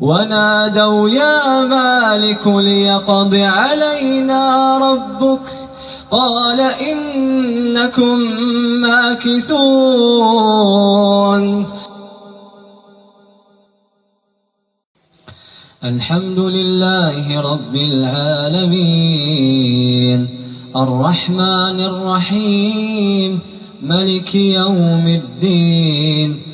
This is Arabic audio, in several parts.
ونادوا يا مالك ليقض علينا ربك قال إنكم ماكثون. الحمد لله رب العالمين. الرحمن الرحيم. ملك يوم الدين.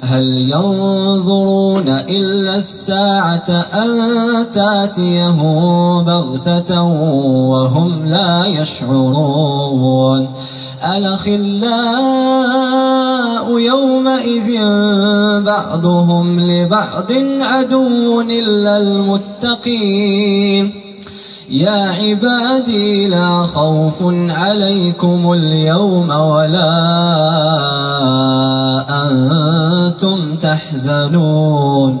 هل ينظرون إلا الساعة أن تاتيهم بغتة وهم لا يشعرون؟ الأخلاء يومئذ بعضهم لبعض عدو إلا المتقين. يا عبادي لا خوف عليكم اليوم ولا تحزنون.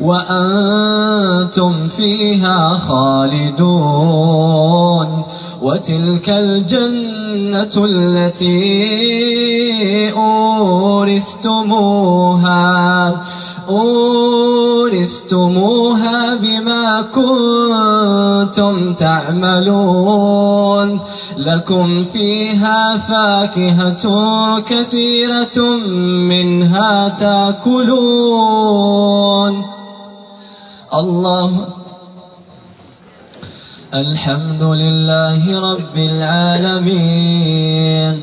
وأنتم فيها خالدون وتلك الجنة التي أورثتموها أورثتموها بما كنتم تعملون. لكم فيها فاكهة كثيرة منها تأكلون. الله. الحمد لله رب العالمين.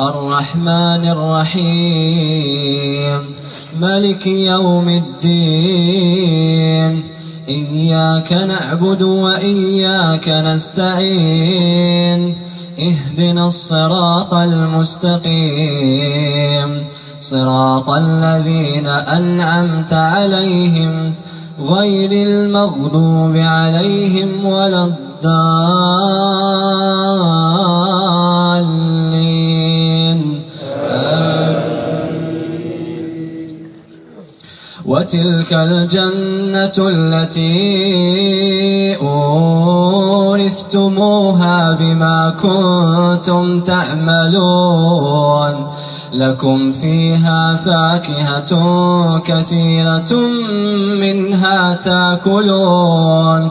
الرحمن الرحيم. ملك يوم الدين. إياك نعبد وإياك نستعين. اهدنا الصراط المستقيم. صراط الذين أنعمت عليهم غير المغضوب عليهم ولا الضالين. وتلك الجنة التي أورثتموها بما كنتم تعملون. لكم فيها فاكهة كثيرة منها تأكلون.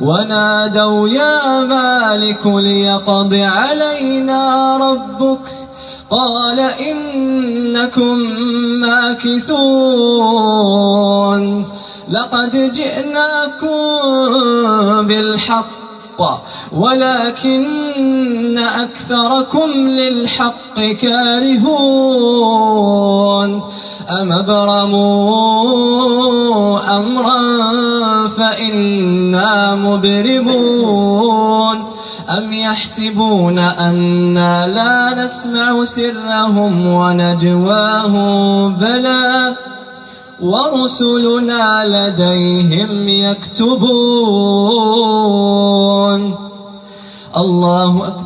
ونادوا يا مالك ليقض علينا ربك. قال إنكم ماكثون. لقد جئناكم بالحق الحق. ولكن أكثركم للحق كارهون. أم أبرموا أمرا فإنا مبرمون. أم يحسبون أنا لا نسمع سرهم ونجواهم. بلى ورسلنا لديهم يكتبون. الله أكبر.